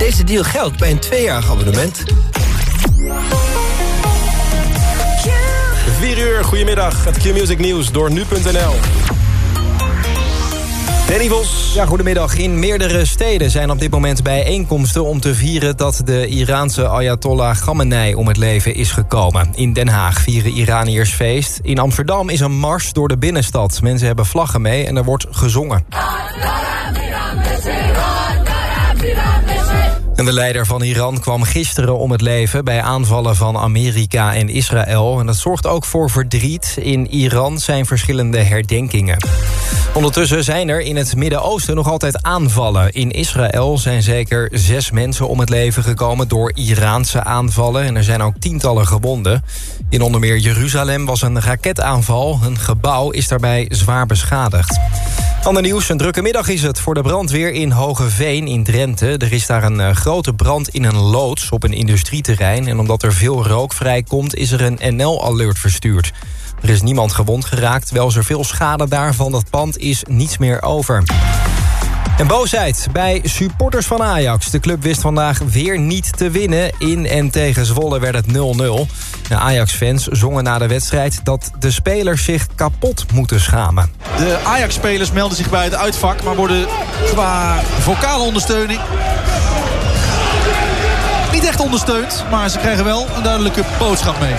Deze deal geldt bij een tweejarig abonnement. 4 uur, goedemiddag. Het Q-Music Nieuws door nu.nl. Danny Vos. Ja, goedemiddag. In meerdere steden zijn op dit moment bijeenkomsten... om te vieren dat de Iraanse Ayatollah Khamenei om het leven is gekomen. In Den Haag vieren Iraniërs feest. In Amsterdam is een mars door de binnenstad. Mensen hebben vlaggen mee en er wordt gezongen. De leider van Iran kwam gisteren om het leven... bij aanvallen van Amerika en Israël. En dat zorgt ook voor verdriet. In Iran zijn verschillende herdenkingen. Ondertussen zijn er in het Midden-Oosten nog altijd aanvallen. In Israël zijn zeker zes mensen om het leven gekomen... door Iraanse aanvallen. En er zijn ook tientallen gewonden. In onder meer Jeruzalem was een raketaanval. Een gebouw is daarbij zwaar beschadigd. Ander nieuws, een drukke middag is het voor de brandweer in Hogeveen in Drenthe. Er is daar een grote brand in een loods op een industrieterrein... en omdat er veel rook vrijkomt is er een NL-alert verstuurd. Er is niemand gewond geraakt, wel er veel schade daar van dat pand is niets meer over. En boosheid bij supporters van Ajax. De club wist vandaag weer niet te winnen. In en tegen Zwolle werd het 0-0. De Ajax-fans zongen na de wedstrijd dat de spelers zich kapot moeten schamen. De Ajax-spelers melden zich bij het uitvak... maar worden qua vocale ondersteuning niet echt ondersteund. Maar ze krijgen wel een duidelijke boodschap mee.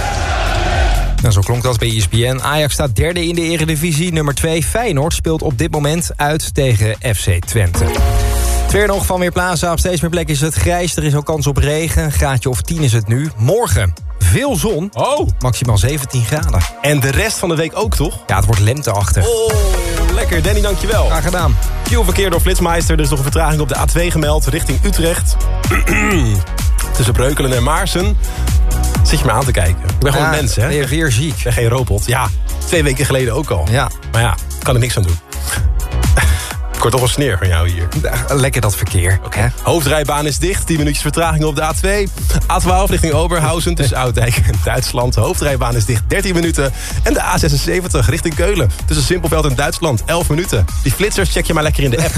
Nou, zo klonk dat bij ESPN. Ajax staat derde in de eredivisie. Nummer 2 Feyenoord speelt op dit moment uit tegen FC Twente. Weer nog van Weerplaza. Op steeds meer plekken is het grijs. Er is ook kans op regen. Een graadje of 10 is het nu. Morgen veel zon. Oh. Maximaal 17 graden. En de rest van de week ook, toch? Ja, het wordt lenteachtig. Oh, lekker. Danny, dankjewel. Graag gedaan. Q-verkeer door Flitsmeister. Dus nog een vertraging op de A2 gemeld richting Utrecht. Tussen Breukelen en Maarsen. Zit je me aan te kijken. Ik ben gewoon Ja, een mens, hè? ben je weer ziek. Ik ben geen robot. Ja, twee weken geleden ook al. Ja. Maar ja, kan er niks aan doen. Ik word toch een sneer van jou hier. Lekker dat verkeer. Oké. Hoofdrijbaan is dicht, 10 minuutjes vertraging op de A2. A12 richting Oberhausen tussen Oudijk en Duitsland. De hoofdrijbaan is dicht, 13 minuten. En de A76 richting Keulen tussen Simpelveld en Duitsland, 11 minuten. Die flitsers check je maar lekker in de app.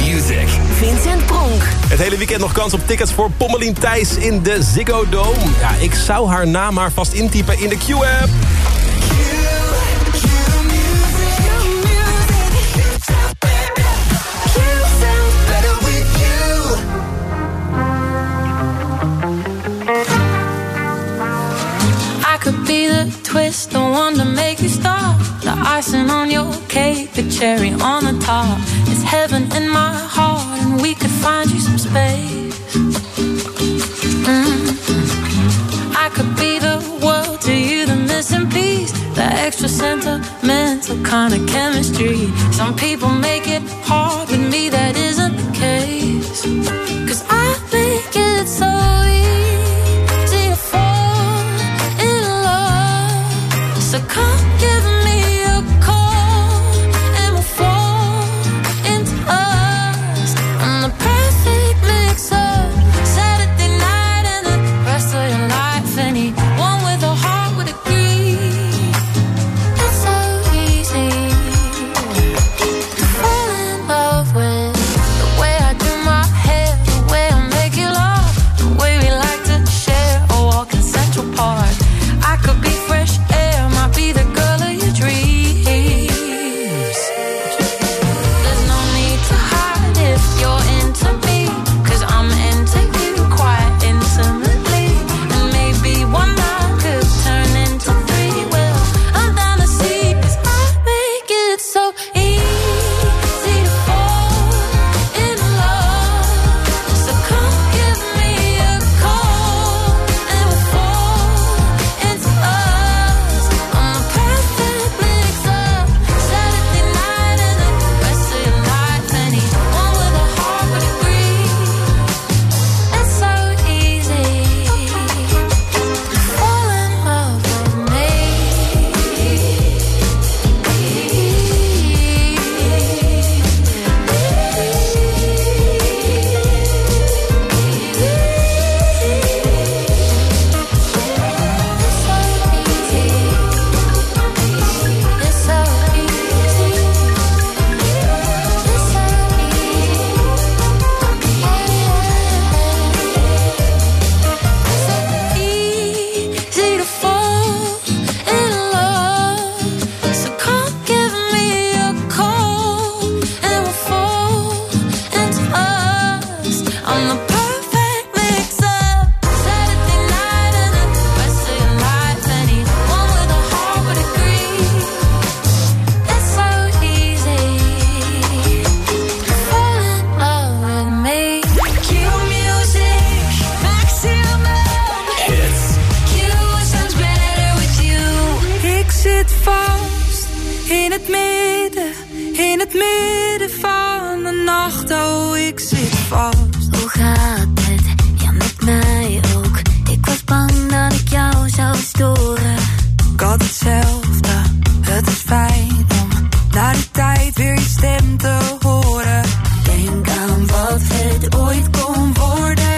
Music. Vincent Pronk. Het hele weekend nog kans op tickets voor Pommelien Thijs in de Ziggo Dome. Ja, ik zou haar naam maar vast intypen in de Q-app. I could be the twist, one to make you stop. The icing on your cake, the cherry on the top. It's heaven in my heart, and we could find you some space. Mm. I could be the world to you, the missing piece, the extra sentimental kind of chemistry. Some people make it hard, with me that isn't the case. Cause I think it's so in het midden, in het midden van de nacht. Oh, ik zit vast. Hoe gaat het? Ja, met mij ook. Ik was bang dat ik jou zou storen. Ik had hetzelfde, het is fijn om na die tijd weer je stem te horen. Denk aan wat het ooit kon worden,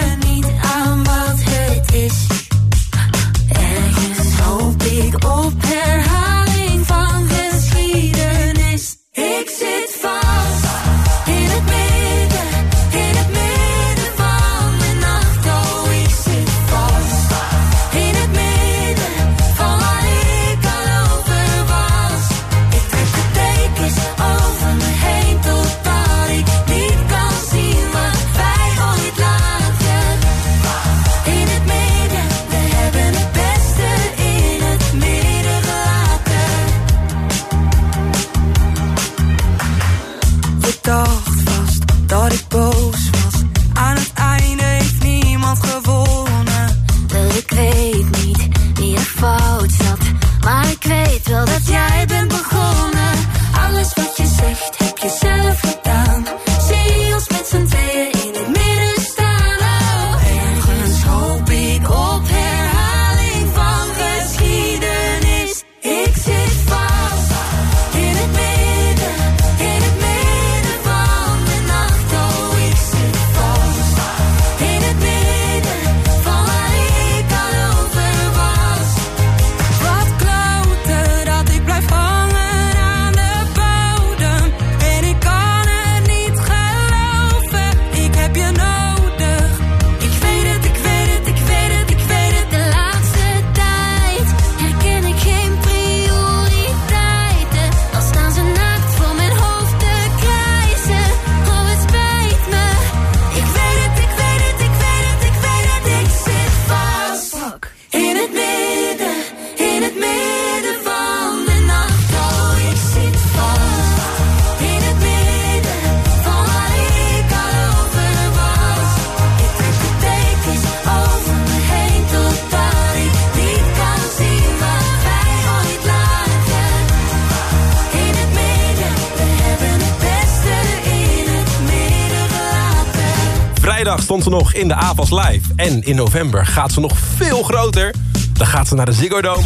stond ze nog in de AVAS Live. En in november gaat ze nog veel groter. Dan gaat ze naar de Ziggo Dome.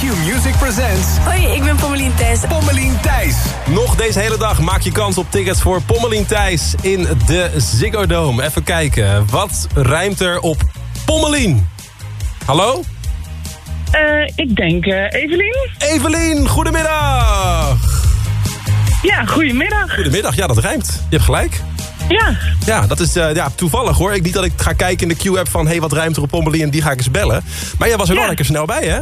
Q-Music presents Hoi, ik ben Pommelien Thijs. Pommelien Thijs. Nog deze hele dag maak je kans op tickets voor Pommelien Thijs in de Ziggo Dome. Even kijken, wat rijmt er op Pommelien? Hallo? Eh, ik denk uh, Evelien. Evelien, goedemiddag. Ja, goedemiddag. Goedemiddag, ja dat rijmt. Je hebt gelijk. Ja. Ja, dat is uh, ja, toevallig hoor. Ik niet dat ik ga kijken in de Q-app van... hé, hey, wat ruimt er op Pommelien en die ga ik eens bellen. Maar jij was er Ja. wel lekker snel bij, hè?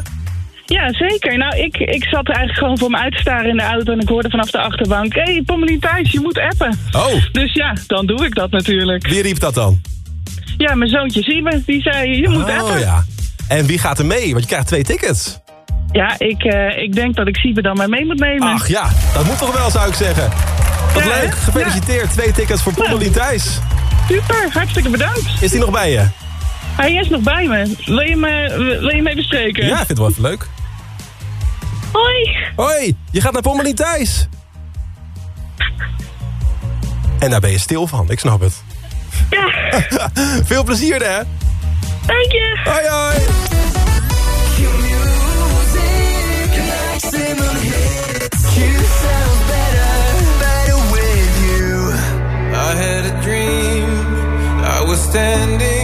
Ja, zeker. Nou, ik, ik zat er eigenlijk gewoon voor me uit te staren in de auto... en ik hoorde vanaf de achterbank... Hé, hey, Pommelien Thijs, je moet appen. Oh, Dus ja, dan doe ik dat natuurlijk. wie riep dat dan? Ja, mijn zoontje Siebe, die zei, je moet appen. Oh ja. En wie gaat er mee? Want je krijgt twee tickets. Ja, ik, eh, ik denk dat ik Siebe dan maar mee moet nemen. Ach ja, dat moet toch wel, zou ik zeggen. Wat Ja, leuk, gefeliciteerd. Twee tickets voor Pommelien Thijs. Super, hartstikke bedankt. Is die nog bij je? Hij is nog bij me. Wil je me, wil je me even spreken? Ja, ik vind het wel even leuk. Hoi. Hoi, je gaat naar Pommelien Thijs. En daar ben je stil van, ik snap het. Ja, Veel plezier, hè? dank je. Hoi, hoi. I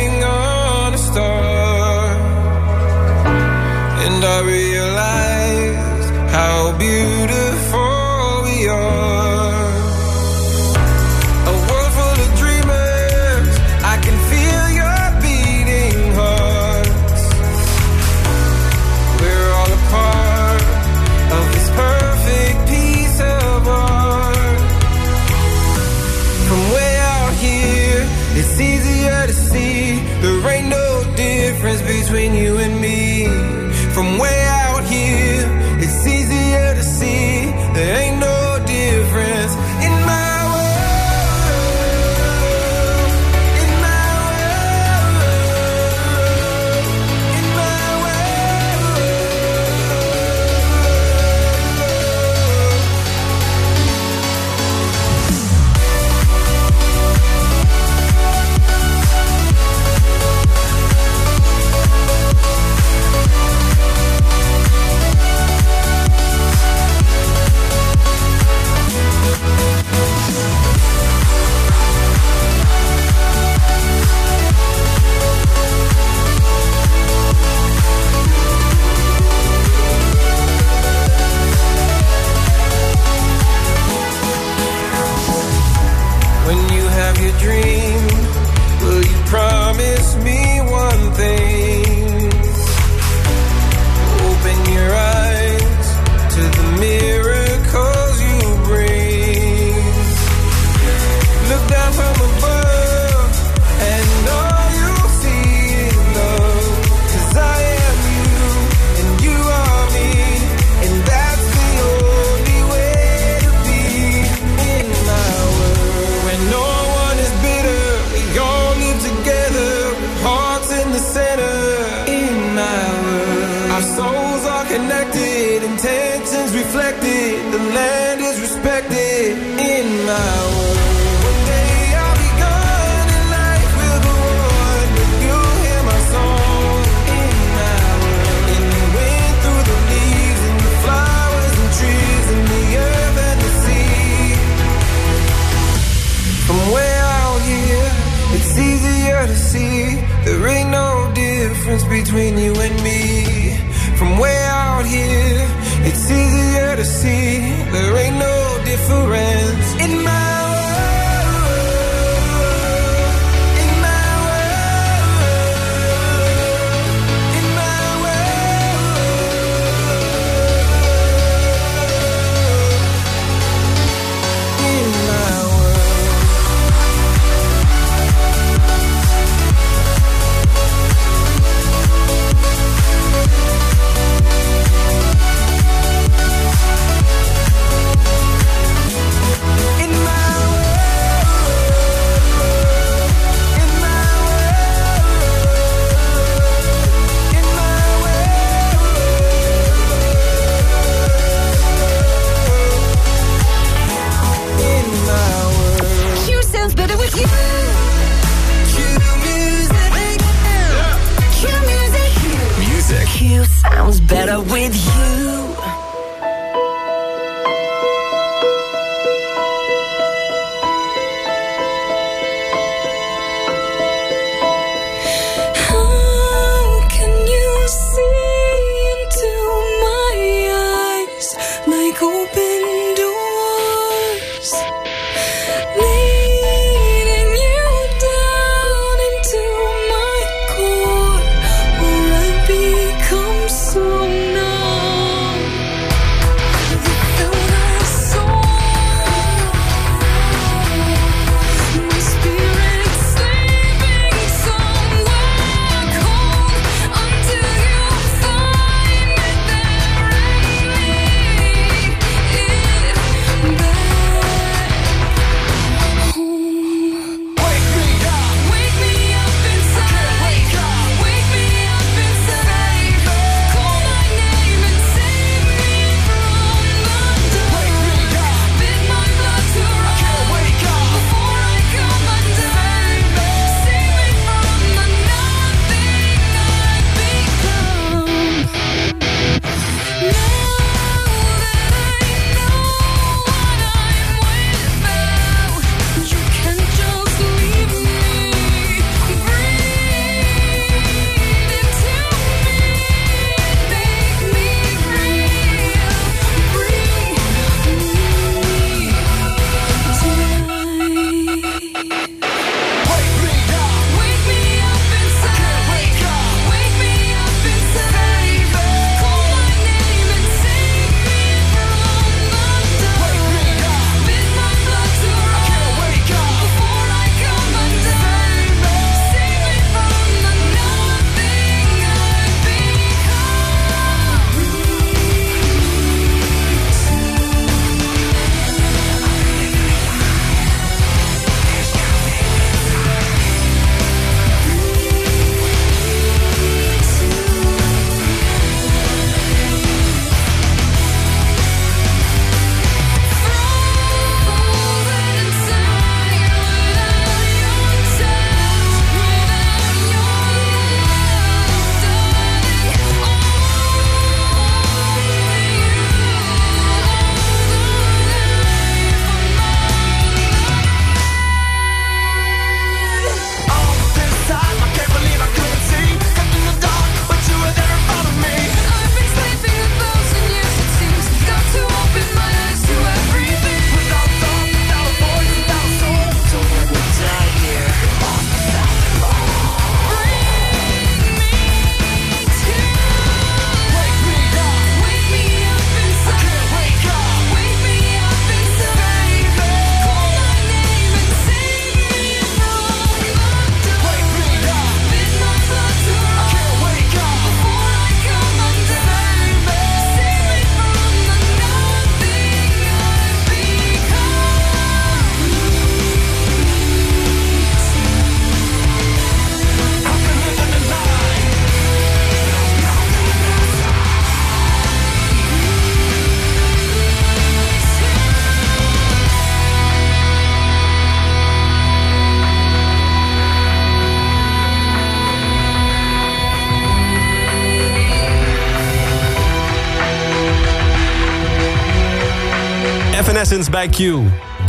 Evanescence bij Q.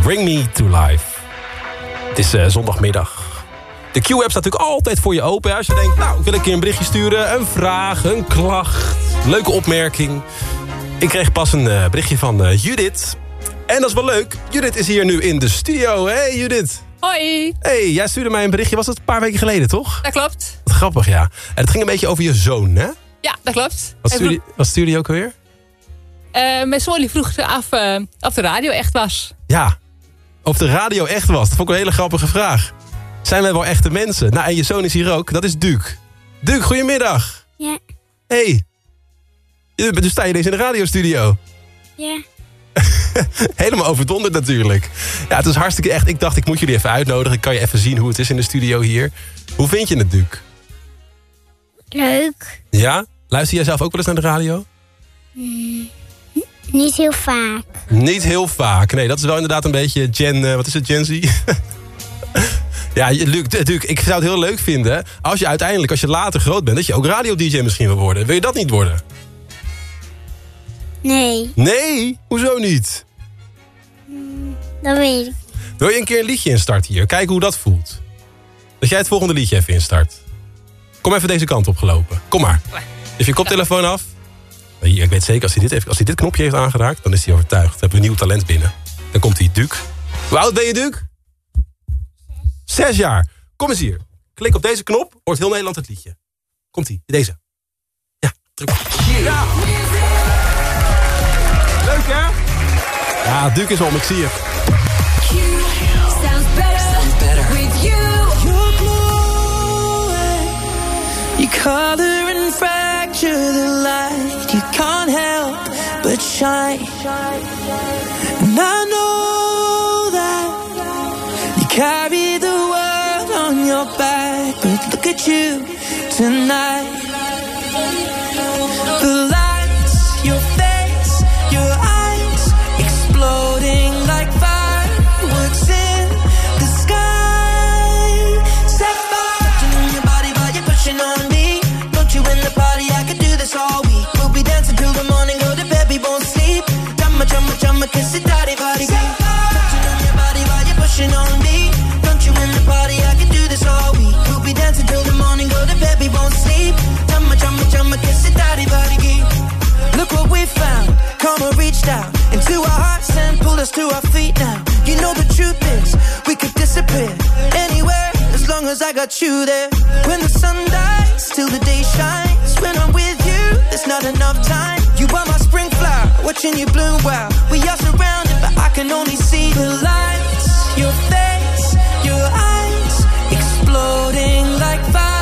Bring me to life. Het is eh, zondagmiddag. De Q-app staat natuurlijk altijd voor je open. hè. Als je denkt, nou, ik wil een keer een berichtje sturen. Een vraag, een klacht, leuke opmerking. Ik kreeg pas een eh, berichtje van eh, Judith. En dat is wel leuk. Judith is hier nu in de studio. Hey Judith. Hoi, Hey, jij stuurde mij een berichtje. Was het een paar weken geleden, toch? dat klopt. Wat grappig, ja. En het ging een beetje over je zoon, hè? Ja, dat klopt. Wat stuurde, wat stuurde je ook alweer? Eh, mijn zoon die vroeg af eh, of de radio echt was. Ja, of de radio echt was. Dat vond ik een hele grappige vraag. Zijn wij wel echte mensen? Nou, en je zoon is hier ook. Dat is Duke. Duke, goedemiddag. Ja, Hey. Je- Dus sta je deze in de radiostudio? ja. Helemaal overdonderd natuurlijk. Ja, het is hartstikke echt. Ik dacht, ik moet jullie even uitnodigen. Ik kan je even zien hoe het is in de studio hier. Hoe vind je het, Duke? Leuk. Ja? Luister jij zelf ook wel eens naar de radio? Niet heel vaak. Niet heel vaak. Nee, dat is wel inderdaad een beetje Gen... eh, wat is het, Gen Z? ja, Luc, Duke, ik zou het heel leuk vinden... als je uiteindelijk, als je later groot bent... dat je ook radio-dj misschien wil worden. Wil je dat niet worden? Nee, Nee? Hoezo niet? dat weet ik. Wil je een keer een liedje instarten hier? Kijken hoe dat voelt. Dat jij het volgende liedje even instart. Kom even deze kant op gelopen. Kom maar. Even je koptelefoon af. Ik weet zeker, als hij, dit heeft, als hij dit knopje heeft aangeraakt... dan is hij overtuigd. Dan hebben we een nieuw talent binnen. Dan komt hij, Duke. Hoe oud ben je, Duke? Zes jaar. Kom eens hier. Klik op deze knop, hoort heel Nederland het liedje. Komt-ie, deze. Ja, druk. Ja. Leuk, hè? Ja, Duke is om, ik zie je. Sounds better, with you. Shine. And I know that you carry the world on your back. But look at you tonight. Kiss it, daddy, body. Touching on your body while you're pushing on me. Don't you in the party? I can do this all week. We'll be dancing till the morning, go to bed, we won't sleep. Chumma, chumma, chumma, kiss it, daddy, body. Look what we found. Karma reached out into our hearts and pulled us to our feet now. You know the truth is, we could disappear anywhere as long as I got you there. When the sun dies, till the day shines. When I'm with you, there's not enough time. Watching you bloom wow. We are surrounded, but I can only see the lights. Your face, your eyes, exploding like fireworks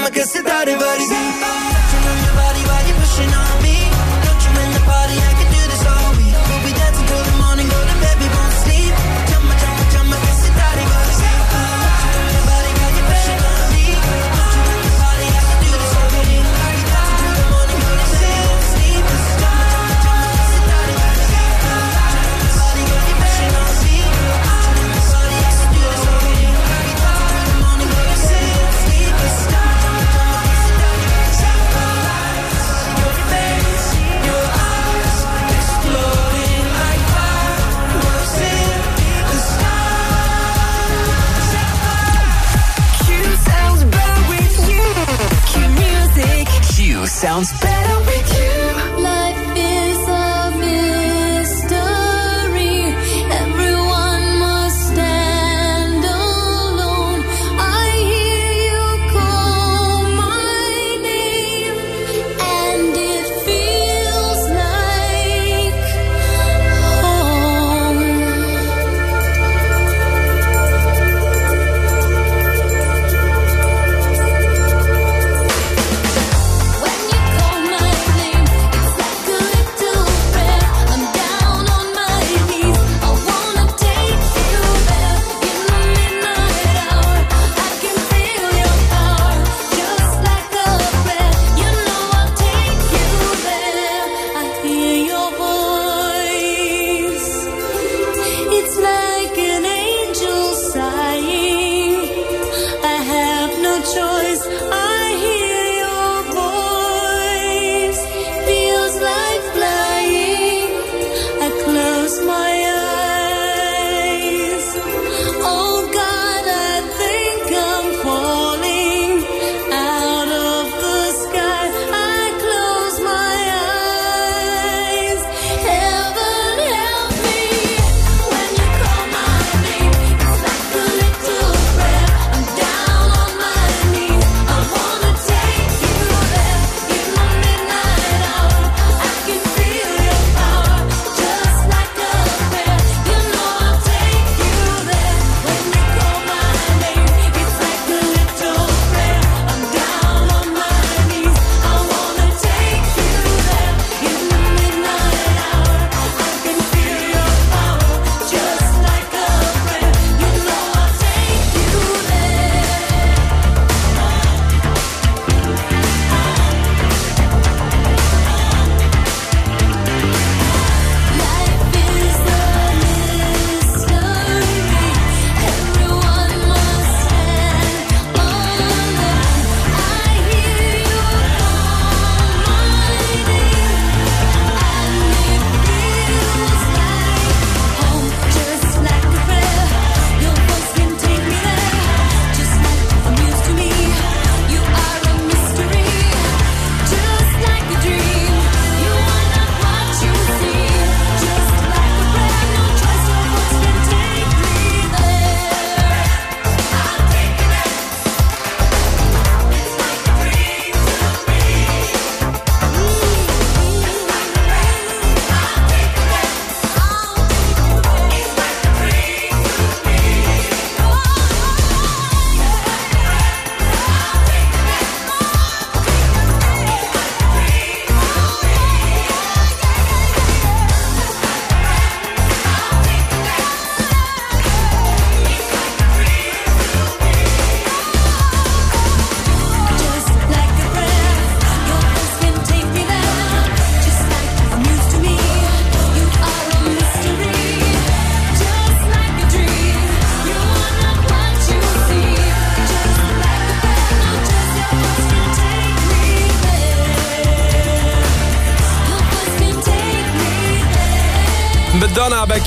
I'ma consider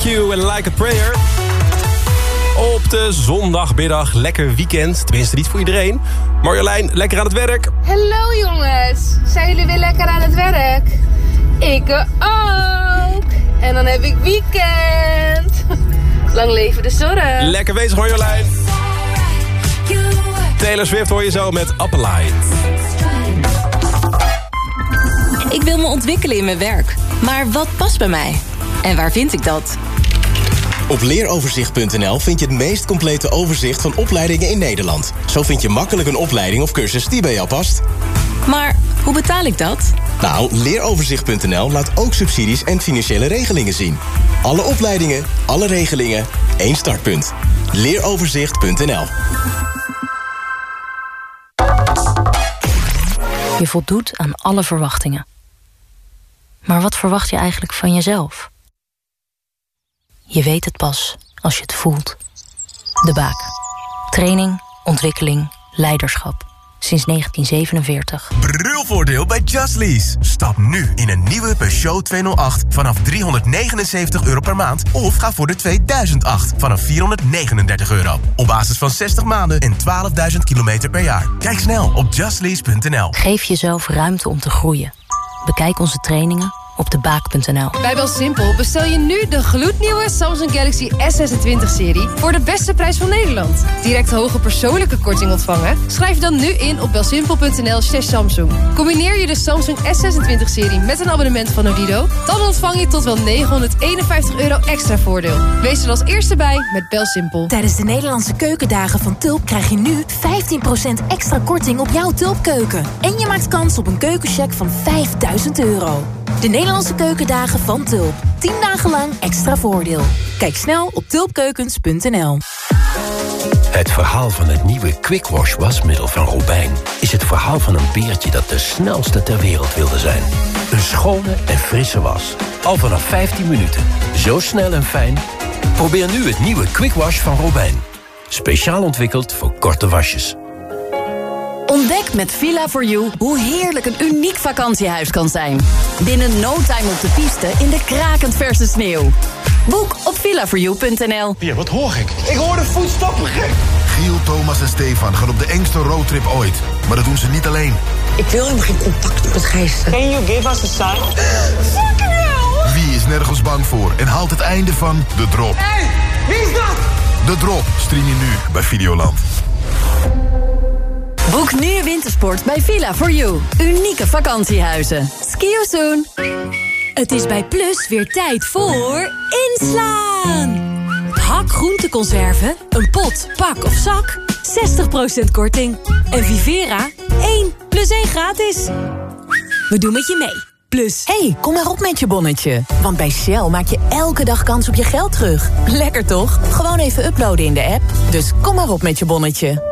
Q en Like a Prayer. Op de zondagmiddag, lekker weekend. Tenminste, niet voor iedereen. Marjolein, lekker aan het werk. Hallo jongens. Zijn jullie weer lekker aan het werk? Ik ook. En dan heb ik weekend. Lang leven de zorg. Lekker bezig Marjolein. Taylor Swift hoor je zo met Appelite. Ik wil me ontwikkelen in mijn werk. Maar wat past bij mij? En waar vind ik dat? Op leeroverzicht.nl vind je het meest complete overzicht van opleidingen in Nederland. Zo vind je makkelijk een opleiding of cursus die bij jou past. Maar hoe betaal ik dat? Nou, leeroverzicht.nl laat ook subsidies en financiële regelingen zien. Alle opleidingen, alle regelingen, één startpunt. Leeroverzicht.nl Je voldoet aan alle verwachtingen. Maar wat verwacht je eigenlijk van jezelf? Je weet het pas als je het voelt. De Baak. Training, ontwikkeling, leiderschap. Sinds 1947. Brulvoordeel bij Just Lease. Stap nu in een nieuwe Peugeot 208 vanaf 379 euro per maand. Of ga voor de 2008 vanaf 439 euro. Op basis van 60 maanden en 12.000 kilometer per jaar. Kijk snel op justlease.nl. Geef jezelf ruimte om te groeien. Bekijk onze trainingen op debaak.nl. Bij Belsimpel bestel je nu de gloednieuwe Samsung Galaxy S26-serie... voor de beste prijs van Nederland. Direct hoge persoonlijke korting ontvangen? Schrijf je dan nu in op belsimpel.nl slash Samsung. Combineer je de Samsung S26-serie met een abonnement van Odido... dan ontvang je tot wel 951 euro extra voordeel. Wees er als eerste bij met Belsimpel. Tijdens de Nederlandse keukendagen van Tulp krijg je nu 15% extra korting op jouw Tulpkeuken. En je maakt kans op een keukencheck van 5000 euro. De Nederlandse keukendagen van Tulp. 10 dagen lang extra voordeel. Kijk snel op tulpkeukens.nl. Het verhaal van het nieuwe Quick Wash wasmiddel van Robijn... is het verhaal van een beertje dat de snelste ter wereld wilde zijn. Een schone en frisse was. Al vanaf 15 minuten. Zo snel en fijn. Probeer nu het nieuwe Quick Wash van Robijn. Speciaal ontwikkeld voor korte wasjes. Ontdek met Villa4You hoe heerlijk een uniek vakantiehuis kan zijn. Binnen no time op de piste in de krakend verse sneeuw. Boek op villa4you.nl. Ja, wat hoor ik? Ik hoor de voetstappen gek. Giel, Thomas en Stefan gaan op de engste roadtrip ooit. Maar dat doen ze niet alleen. Ik wil helemaal geen contact met geesten. Can you give us a sign? Fucking hell! Wie is nergens bang voor en haalt het einde van De Drop? Hé, hey, wie is dat? De Drop stream je nu bij Videoland. Boek nu wintersport bij Villa4You. Unieke vakantiehuizen. Ski you soon. Het is bij Plus weer tijd voor inslaan. Hak groenteconserven, een pot, pak of zak, 60% korting. En Vivera, 1 plus 1 gratis. We doen met je mee. Plus. hey, kom maar op met je bonnetje. Want bij Shell maak je elke dag kans op je geld terug. Lekker toch? Gewoon even uploaden in de app. Dus kom maar op met je bonnetje.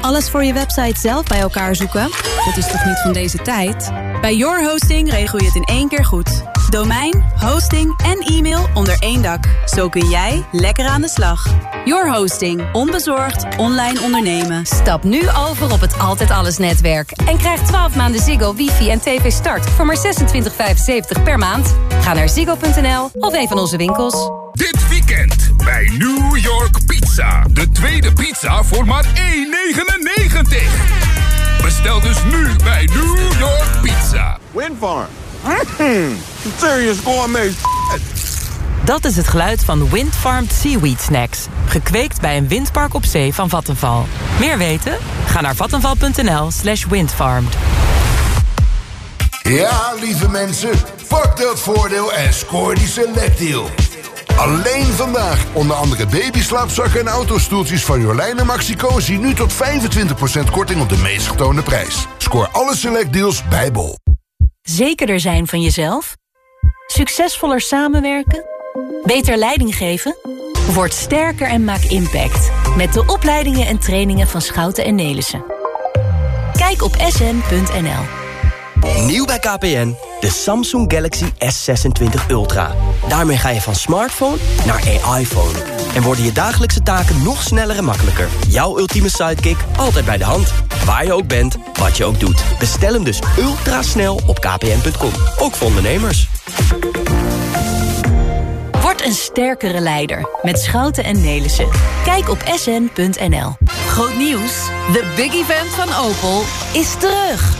Alles voor je website zelf bij elkaar zoeken? Dat is toch niet van deze tijd? Bij Your Hosting regel je het in één keer goed. Domein, hosting en e-mail onder één dak. Zo kun jij lekker aan de slag. Your Hosting. Onbezorgd online ondernemen. Stap nu over op het Altijd Alles netwerk. En krijg 12 maanden Ziggo, wifi en tv start voor maar 26,75 per maand. Ga naar ziggo.nl of een van onze winkels. Dit weekend bij New York Pizza. De tweede pizza voor maar 1,99. Bestel dus nu bij New York Pizza. Windfarm. Mm, serious gourmet Dat is het geluid van Windfarmed Seaweed Snacks. Gekweekt bij een windpark op zee van Vattenval. Meer weten? Ga naar vattenval.nl slash windfarmed. Ja, lieve mensen, pak dat voordeel en scoor die selectdeal. Alleen vandaag onder andere babyslaapzakken en autostoeltjes van Jolijn en Maxi Cosi... nu tot 25% korting op de meest getoonde prijs. Scoor alle selectdeals bij Bol. Zekerder zijn van jezelf? Succesvoller samenwerken? Beter leiding geven? Word sterker en maak impact. Met de opleidingen en trainingen van Schouten en Nelissen. Kijk op sn.nl. Nieuw bij KPN, de Samsung Galaxy S26 Ultra. Daarmee ga je van smartphone naar AI-phone. En worden je dagelijkse taken nog sneller en makkelijker. Jouw ultieme sidekick altijd bij de hand. Waar je ook bent, wat je ook doet. Bestel hem dus ultrasnel op kpn.com. Ook voor ondernemers. Word een sterkere leider met Schouten en Nelissen. Kijk op sn.nl. Groot nieuws, de big event van Opel is terug.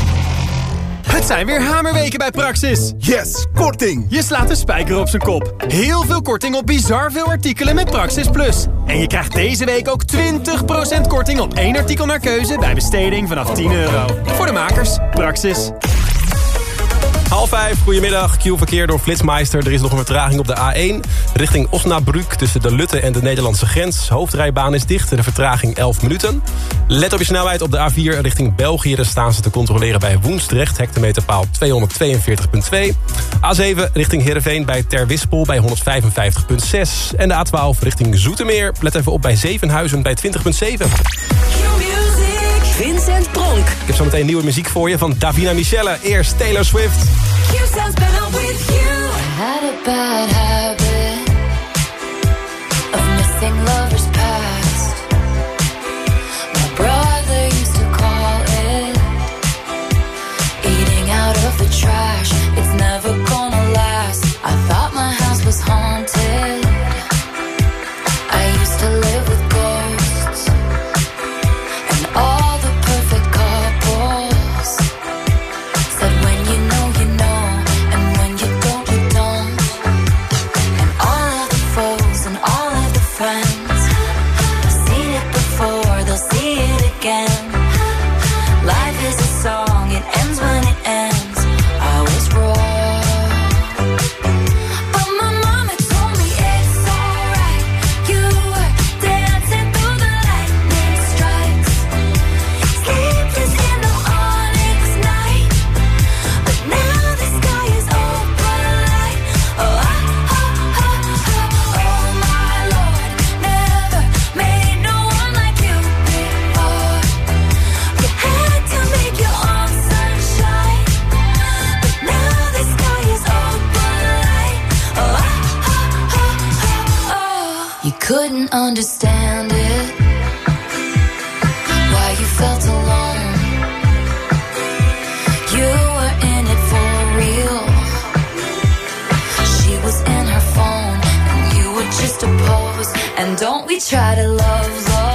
Het zijn weer hamerweken bij Praxis. Yes, korting. Je slaat de spijker op zijn kop. Heel veel korting op bizar veel artikelen met Praxis Plus. En je krijgt deze week ook 20% korting op één artikel naar keuze... bij besteding vanaf 10 euro. Voor de makers, Praxis. Half vijf, goedemiddag. Q-verkeer door Flitsmeister. Er is nog een vertraging op de A1. Richting Osnabrück tussen de Lutte en de Nederlandse grens. Hoofdrijbaan is dicht. De vertraging 11 minuten. Let op je snelheid op de A4 richting België. Daar staan ze te controleren bij Woensdrecht. Hectometerpaal 242.2. A7 richting Heerenveen bij Terwispel bij 155.6. En de A12 richting Zoetermeer. Let even op bij Zevenhuizen bij 20.7. Vincent Pronk. Ik heb zo meteen nieuwe muziek voor je van Davina Michelle. Eerst Taylor Swift. You sounds better with you. I had a bad habit of missing lovers don't we try to love, love?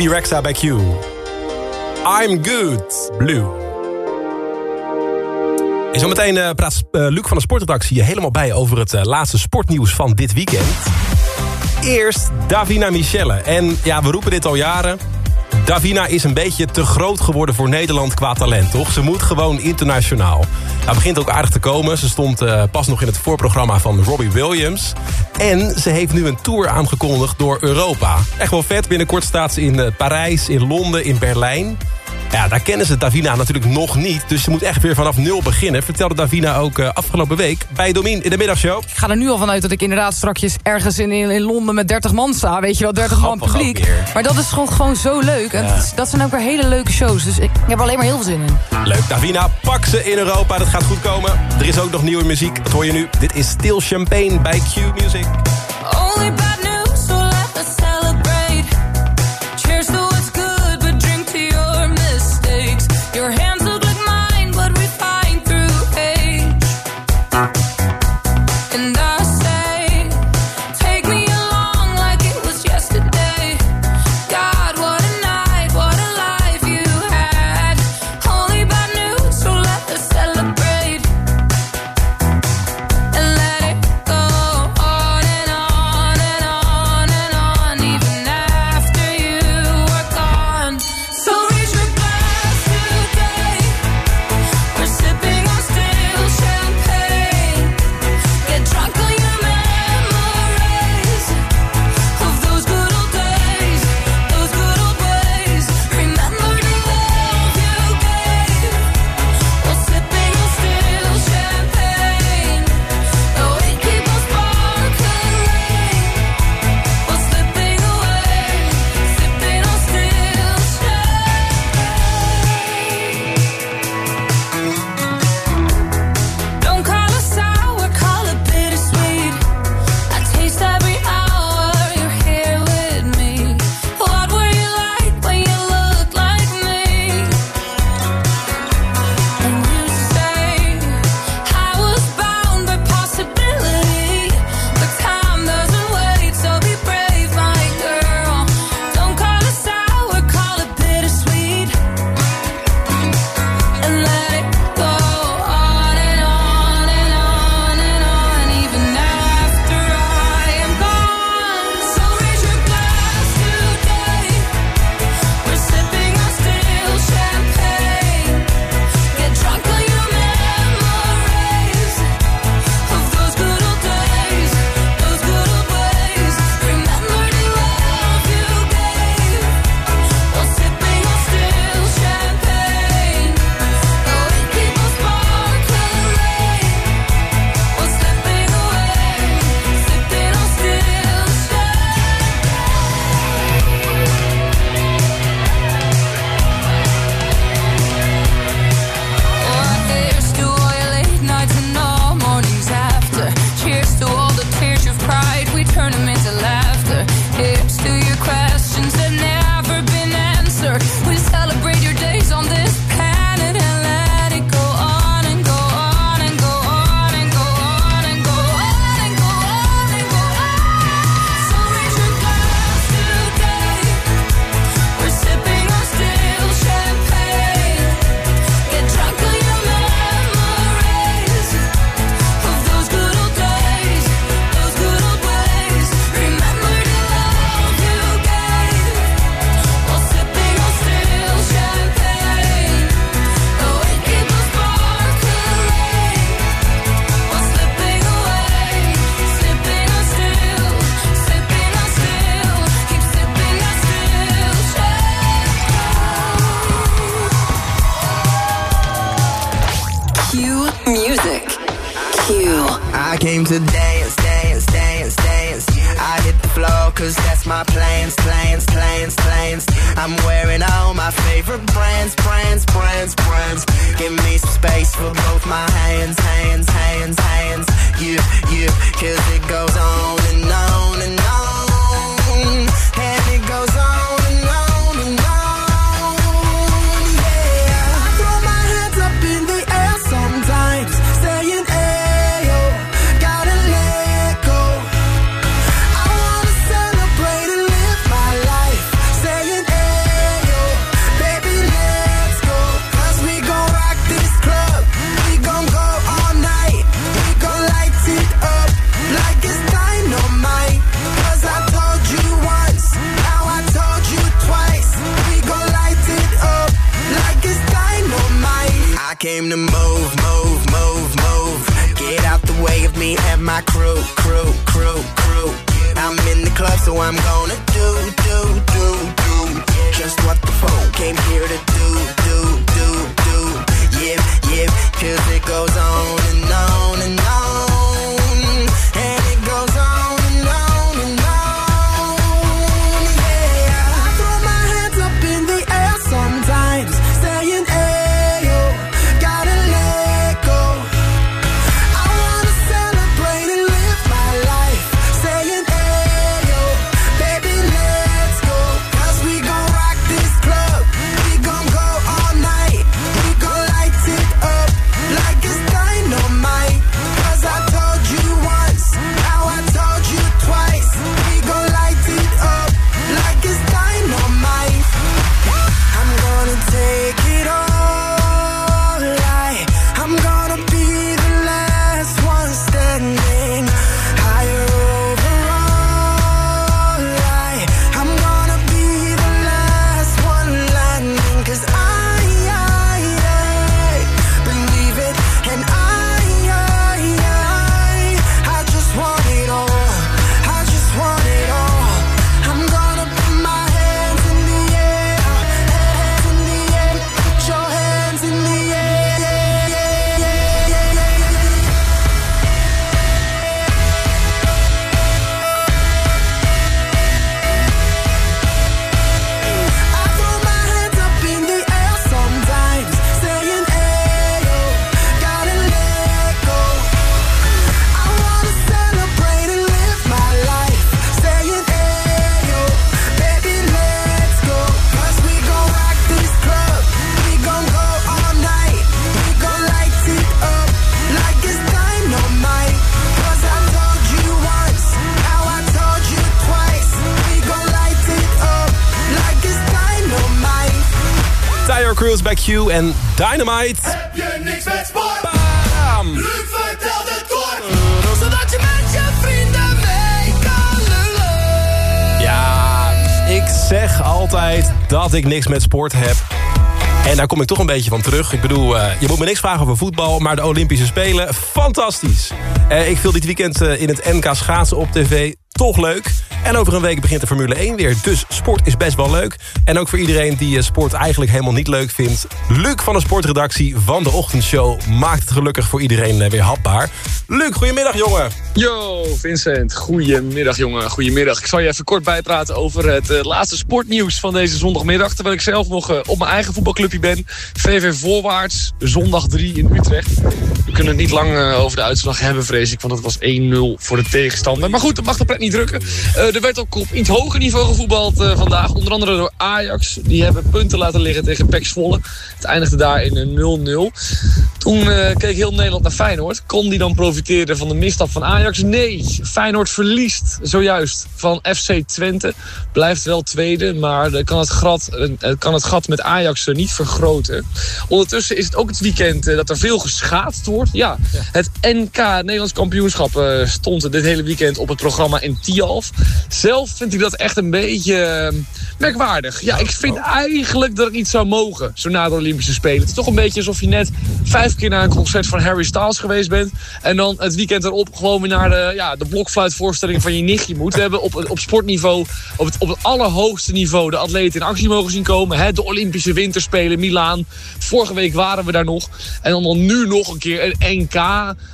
Bibi Rexa bij Q. I'm good, Blue. En zometeen uh, praat uh, Luc van de Sportredactie je helemaal bij... over het uh, laatste sportnieuws van dit weekend. Eerst Davina Michelle. En ja, we roepen dit al jaren... Davina is een beetje te groot geworden voor Nederland qua talent, toch? Ze moet gewoon internationaal. Dat begint ook aardig te komen. Ze stond uh, pas nog in het voorprogramma van Robbie Williams. En ze heeft nu een tour aangekondigd door Europa. Echt wel vet. Binnenkort staat ze in uh, Parijs, in Londen, in Berlijn. Ja, daar kennen ze Davina natuurlijk nog niet. Dus ze moet echt weer vanaf nul beginnen. Vertelde Davina ook uh, afgelopen week bij Domin in de middagshow. Ik ga er nu al vanuit dat ik inderdaad strakjes ergens in, in, in Londen met 30 man sta. Weet je wel, 30 Grappig man publiek. Maar dat is gewoon, gewoon zo leuk. En Ja. dat, zijn ook weer hele leuke shows. Dus ik, ik heb er alleen maar heel veel zin in. Leuk, Davina, pak ze in Europa. Dat gaat goed komen. Er is ook nog nieuwe muziek. Dat hoor je nu. Dit is Still Champagne bij Q Music. Only Give me some space for both my hands, hands, hands, hands. Yeah, yeah, cause it goes on and on and on. And it goes I'm gonna En Dynamite. Heb je niks met sport? Bam! Luc vertelt het kort, zodat je met je vrienden mee kan lullen. Ja, ik zeg altijd dat ik niks met sport heb. En daar kom ik toch een beetje van terug. Ik bedoel, eh, je moet me niks vragen over voetbal... maar de Olympische Spelen, fantastisch. Eh, ik viel dit weekend eh, in het NK schaatsen op tv. Toch leuk. En over een week begint de Formule 1 weer. Dus sport is best wel leuk. En ook voor iedereen die eh, sport eigenlijk helemaal niet leuk vindt. Luc van de sportredactie van de ochtendshow... maakt het gelukkig voor iedereen eh, weer hapbaar. Luc, goedemiddag jongen. Yo, Vincent. Goedemiddag, jongen. Goedemiddag. Ik zal je even kort bijpraten over het eh, laatste sportnieuws van deze zondagmiddag. Terwijl ik zelf nog op mijn eigen voetbalclubje ben. VV Voorwaarts, zondag 3 in Utrecht. We kunnen het niet lang over de uitslag hebben, vrees ik. Want het was 1-0 voor de tegenstander. Maar goed, dat mag de pret niet drukken. Eh, er werd ook op iets hoger niveau gevoetbald eh, vandaag. Onder andere door Ajax. Die hebben punten laten liggen tegen PEC Zwolle. Het eindigde daar in een 0-0. Toen eh, keek heel Nederland naar Feyenoord. Kon die dan profiteren van de misstap van Ajax? Nee, Feyenoord verliest zojuist van FC Twente. Blijft wel tweede, maar kan het, gat, kan het gat met Ajax er niet vergroten. Ondertussen is het ook het weekend dat er veel geschaatst wordt. Ja, het NK Nederlands kampioenschap stond dit hele weekend op het programma in Tialf. Zelf vind ik dat echt een beetje eh, merkwaardig. Ja, ik vind eigenlijk dat het niet zou mogen, zo na de Olympische Spelen. Het is toch een beetje alsof je net vijf keer naar een concert van Harry Styles geweest bent. En dan het weekend erop gewoon weer naar de, ja, de blokfluitvoorstelling van je nichtje moet. We hebben op, op sportniveau, op het, op het allerhoogste niveau, de atleten in actie mogen zien komen. Hè, de Olympische Winterspelen, Milaan. Vorige week waren we daar nog. En dan, dan nu nog een keer een NK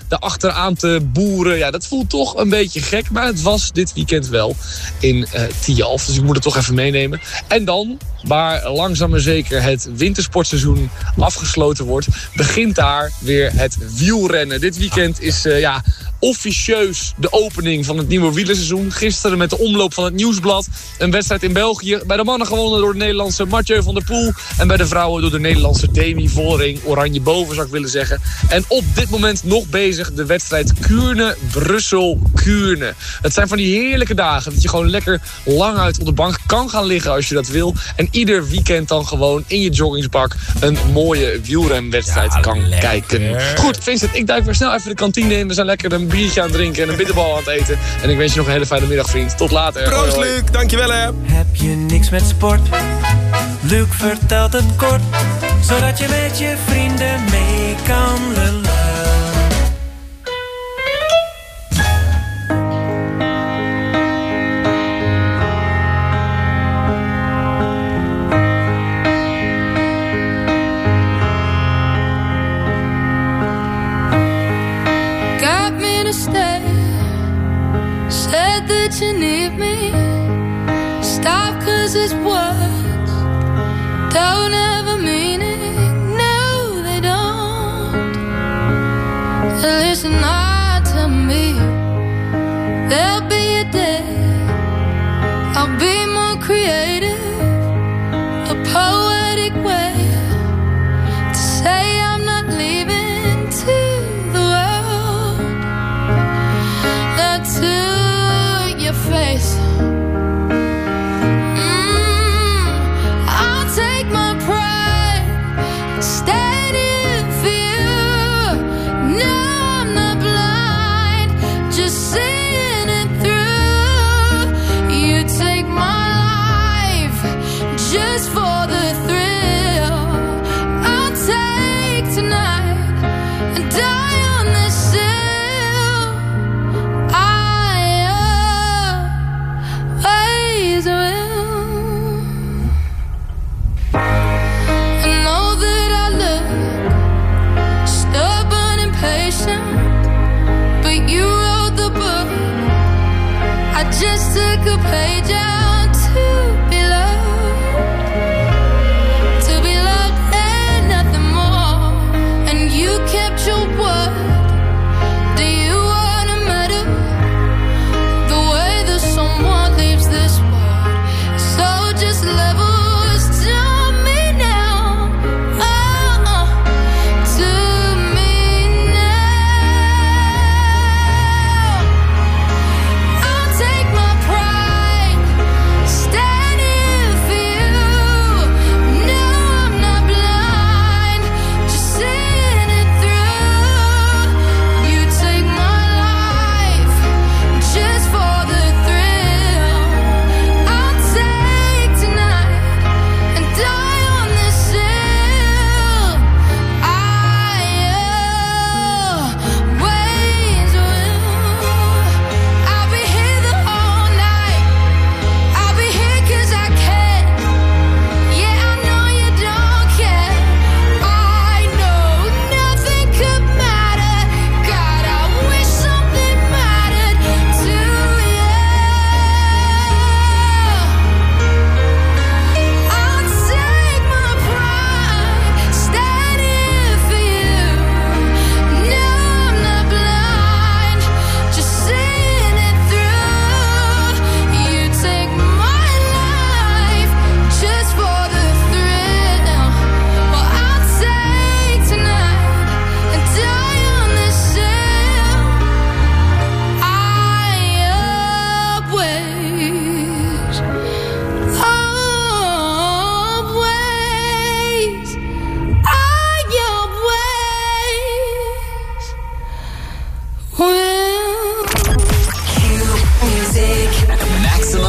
achteraan te boeren. Ja, dat voelt toch een beetje gek. Maar het was dit weekend wel in Tialf. Dus ik moet het toch even meenemen. En dan, waar langzaam maar zeker het wintersportseizoen afgesloten wordt... begint daar weer het wielrennen. Dit weekend is eh, ja, officieus de opening van het nieuwe wielerseizoen. Gisteren met de omloop van het Nieuwsblad. Een wedstrijd in België. Bij de mannen gewonnen door de Nederlandse Mathieu van der Poel. En bij de vrouwen door de Nederlandse Demi Vollering. Oranje boven zou ik willen zeggen. En op dit moment nog bezig de wedstrijd Kuurne-Brussel-Kuurne. Het zijn van die heerlijke dagen. Dat je gewoon lekker lang uit op de bank kan gaan liggen als je dat wil. En ieder weekend dan gewoon in je joggingsbak een mooie wielrenwedstrijd kan kijken. Goed, Vincent, ik duik weer snel even de kantine in. We zijn lekker een biertje aan het drinken en een bitterbal aan het eten. En ik wens je nog een hele fijne middag, vriend. Tot later. Proost, Hoi, hoi. Luc. Dankjewel, hè. Heb je niks met sport? Luc vertelt het kort, zodat je met je vrienden mee kan lullen. you need me. Stop, cause it's words. Don't ever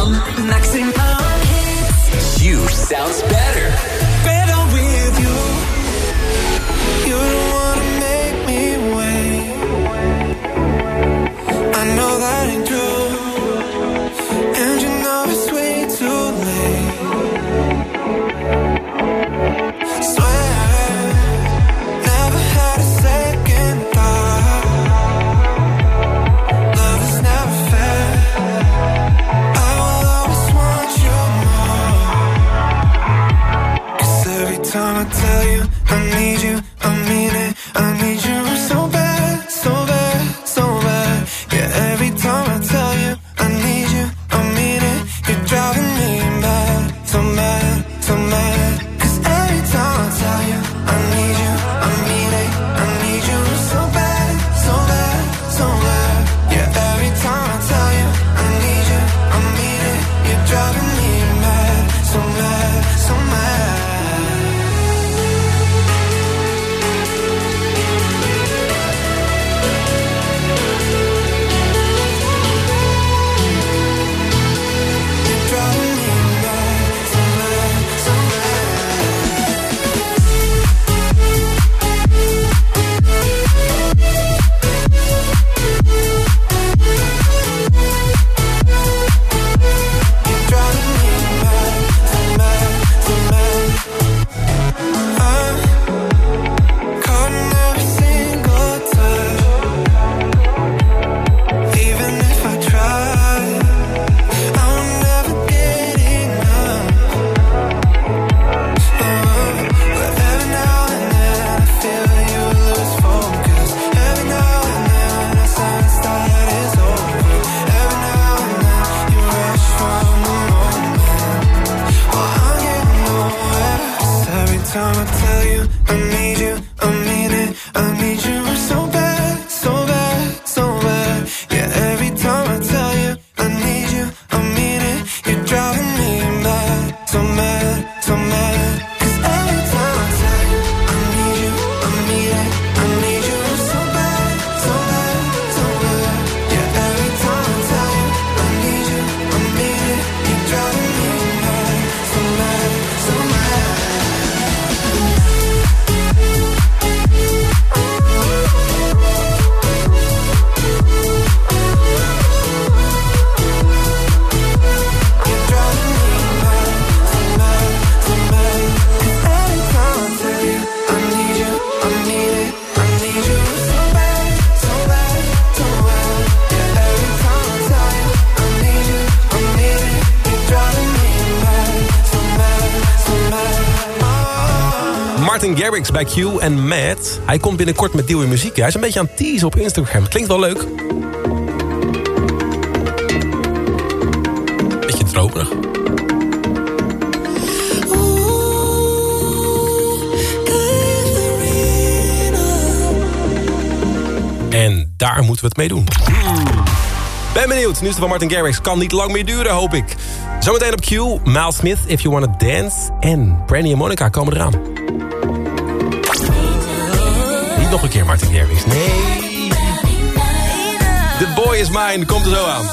Maximum. You sounds better. Bij Q en Matt. Hij komt binnenkort met nieuwe muziek. Hij is een beetje aan het teasen op Instagram. Klinkt wel leuk. Beetje droperig. En daar moeten we het mee doen. Ben benieuwd. Nieuwste van Martin Garrix kan niet lang meer duren, hoop ik. Zometeen op Q, Miles Smith, If You Wanna Dance. En Brandy en Monica komen eraan. Niet nog een keer Martin Garrix, nee. The Boy Is Mine komt er zo aan.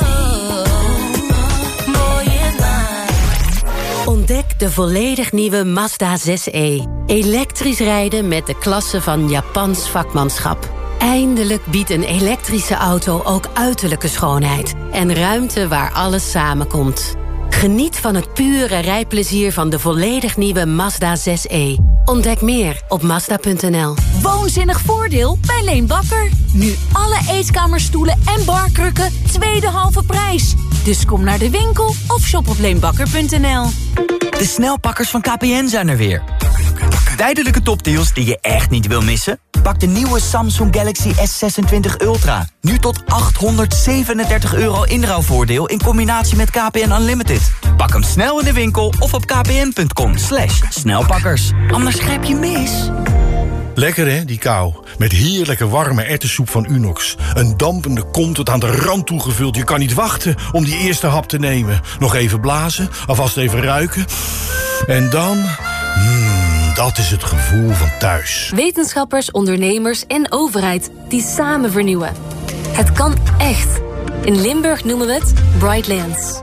Ontdek de volledig nieuwe Mazda 6e. Elektrisch rijden met de klasse van Japans vakmanschap. Eindelijk biedt een elektrische auto ook uiterlijke schoonheid. En ruimte waar alles samenkomt. Geniet van het pure rijplezier van de volledig nieuwe Mazda 6e. Ontdek meer op Mazda.nl. Woonzinnig voordeel bij Leen Bakker. Nu alle eetkamerstoelen en barkrukken tweede halve prijs. Dus kom naar de winkel of shop op leenbakker.nl. De snelpakkers van KPN zijn er weer. Tijdelijke topdeals die je echt niet wil missen? Pak de nieuwe Samsung Galaxy S26 Ultra. Nu tot 837 euro inruilvoordeel in combinatie met KPN Unlimited. Pak hem snel in de winkel of op kpn.com slash snelpakkers. Anders grijp je mis. Lekker hè, die kou. Met heerlijke warme erwtensoep van Unox. Een dampende kom tot aan de rand toegevuld. Je kan niet wachten om die eerste hap te nemen. Nog even blazen, alvast even ruiken. En dan... Dat is het gevoel van thuis. Wetenschappers, ondernemers en overheid die samen vernieuwen. Het kan echt. In Limburg noemen we het Brightlands.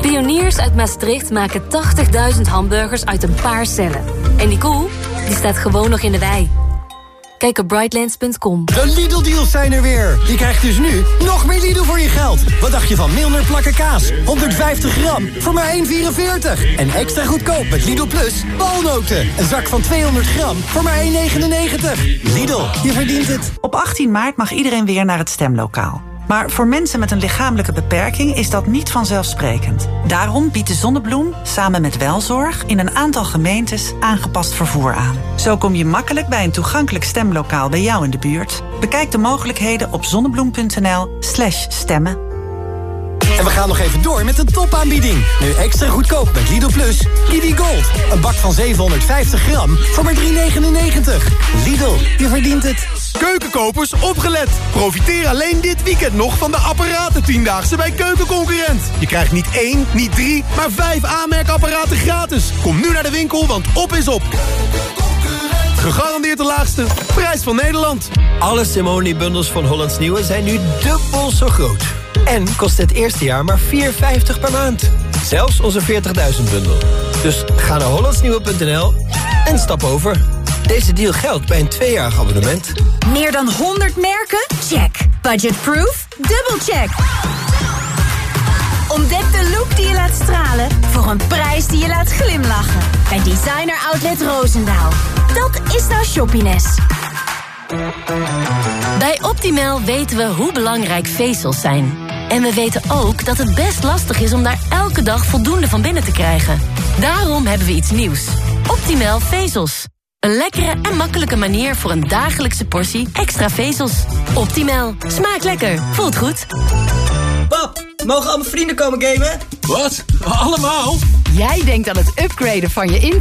Pioniers uit Maastricht maken 80.000 hamburgers uit een paar cellen. En die koe, die staat gewoon nog in de wei. Kijk op brightlands.com. De Lidl-deals zijn er weer. Je krijgt dus nu nog meer Lidl voor je geld. Wat dacht je van Milner plakken kaas? 150 gram voor maar 1,44. En extra goedkoop met Lidl Plus walnoten. Een zak van 200 gram voor maar 1,99. Lidl, je verdient het. Op 18 maart mag iedereen weer naar het stemlokaal. Maar voor mensen met een lichamelijke beperking is dat niet vanzelfsprekend. Daarom biedt de Zonnebloem samen met Welzorg in een aantal gemeentes aangepast vervoer aan. Zo kom je makkelijk bij een toegankelijk stemlokaal bij jou in de buurt. Bekijk de mogelijkheden op zonnebloem.nl/slash stemmen. En we gaan nog even door met de topaanbieding. Nu extra goedkoop met Lidl Plus. Lidl Gold. Een bak van 750 gram voor maar 3,99. Lidl, je verdient het. Keukenkopers, opgelet! Profiteer alleen dit weekend nog van de apparaten Tiendaagse bij Keukenconcurrent. Je krijgt niet één, niet drie, maar vijf aanmerkapparaten gratis. Kom nu naar de winkel, want op is op. Gegarandeerd de laagste prijs van Nederland. Alle Simone-bundels van Hollands Nieuwe zijn nu dubbel zo groot. En kost het eerste jaar maar 4,50 per maand. Zelfs onze 40.000 bundel. Dus ga naar hollandsnieuwe.nl en stap over. Deze deal geldt bij een tweejarig abonnement. Meer dan 100 merken? Check. Budgetproof? Dubbelcheck. Ontdek de look die je laat stralen voor een prijs die je laat glimlachen. Bij Designer Outlet Roosendaal. Dat is nou shoppiness. Bij Optimal weten we hoe belangrijk vezels zijn. En we weten ook dat het best lastig is om daar elke dag voldoende van binnen te krijgen. Daarom hebben we iets nieuws. Optimal vezels. Een lekkere en makkelijke manier voor een dagelijkse portie extra vezels. Optimal. Smaakt lekker. Voelt goed. Pap, mogen al mijn vrienden komen gamen? Wat? Allemaal? Jij denkt aan het upgraden van je internet